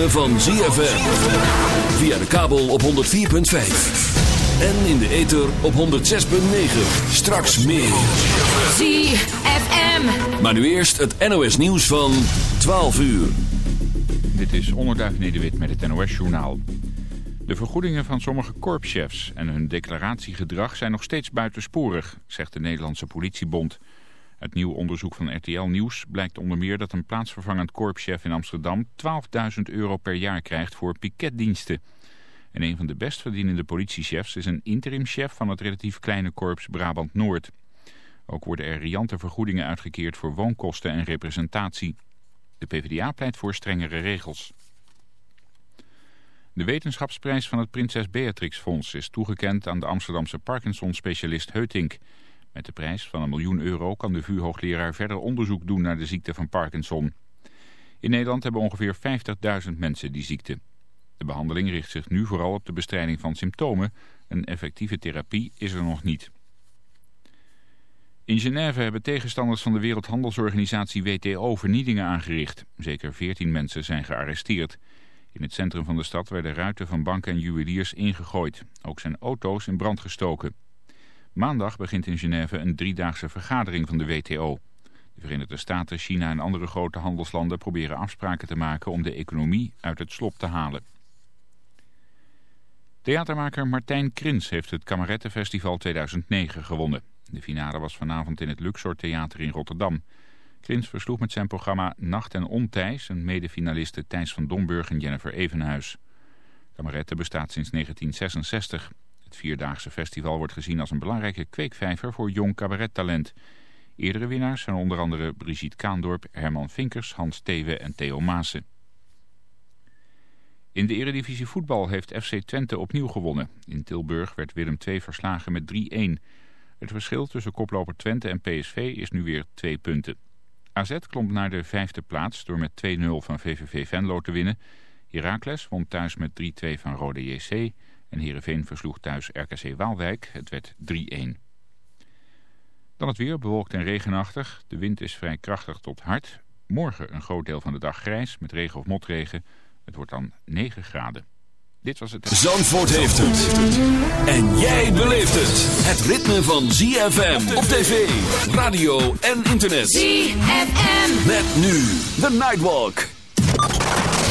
Ritme van ZFM. Via de kabel op 104.5. En in de ether op 106.9. Straks meer. ZFM. Maar nu eerst het NOS nieuws van 12 uur. Dit is Onderduif Nederwit met het NOS-journaal. De vergoedingen van sommige korpschefs en hun declaratiegedrag zijn nog steeds buitensporig, zegt de Nederlandse politiebond. Uit nieuw onderzoek van RTL Nieuws blijkt onder meer dat een plaatsvervangend korpschef in Amsterdam 12.000 euro per jaar krijgt voor piketdiensten. En een van de best verdienende politiechefs is een interimchef van het relatief kleine korps Brabant Noord. Ook worden er riante vergoedingen uitgekeerd voor woonkosten en representatie. De PvdA pleit voor strengere regels. De wetenschapsprijs van het Prinses Beatrix Fonds is toegekend aan de Amsterdamse Parkinson-specialist Heutink. Met de prijs van een miljoen euro kan de VU-hoogleraar verder onderzoek doen naar de ziekte van Parkinson. In Nederland hebben ongeveer 50.000 mensen die ziekte. De behandeling richt zich nu vooral op de bestrijding van symptomen. Een effectieve therapie is er nog niet. In Genève hebben tegenstanders van de Wereldhandelsorganisatie WTO vernielingen aangericht. Zeker 14 mensen zijn gearresteerd. In het centrum van de stad werden ruiten van banken en juweliers ingegooid. Ook zijn auto's in brand gestoken. Maandag begint in Genève een driedaagse vergadering van de WTO. De Verenigde Staten, China en andere grote handelslanden proberen afspraken te maken om de economie uit het slop te halen. Theatermaker Martijn Krins heeft het Kamerettenfestival 2009 gewonnen. De finale was vanavond in het Luxor Theater in Rotterdam. Krins versloeg met zijn programma Nacht en Ontijs een medefinaliste Thijs van Domburg en Jennifer Evenhuis. Kameretten bestaat sinds 1966. Het Vierdaagse festival wordt gezien als een belangrijke kweekvijver voor jong cabarettalent. Eerdere winnaars zijn onder andere Brigitte Kaandorp, Herman Vinkers, Hans Thewe en Theo Maassen. In de eredivisie voetbal heeft FC Twente opnieuw gewonnen. In Tilburg werd Willem II verslagen met 3-1. Het verschil tussen koploper Twente en PSV is nu weer twee punten. AZ klom naar de vijfde plaats door met 2-0 van VVV Venlo te winnen. Heracles won thuis met 3-2 van Rode JC. En Heerenveen versloeg thuis RKC Waalwijk. Het werd 3-1. Dan het weer, bewolkt en regenachtig. De wind is vrij krachtig tot hard. Morgen een groot deel van de dag grijs met regen of motregen. Het wordt dan 9 graden. Dit was het... Zandvoort heeft het. En jij beleeft het. Het ritme van ZFM op tv, radio en internet. ZFM. Met nu The Nightwalk.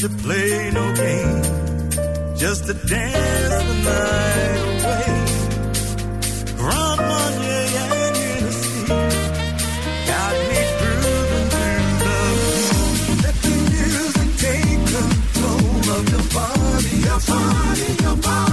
to play no game, just to dance the night away. Got me grooving the. Let the music take control of your body, your body, your body.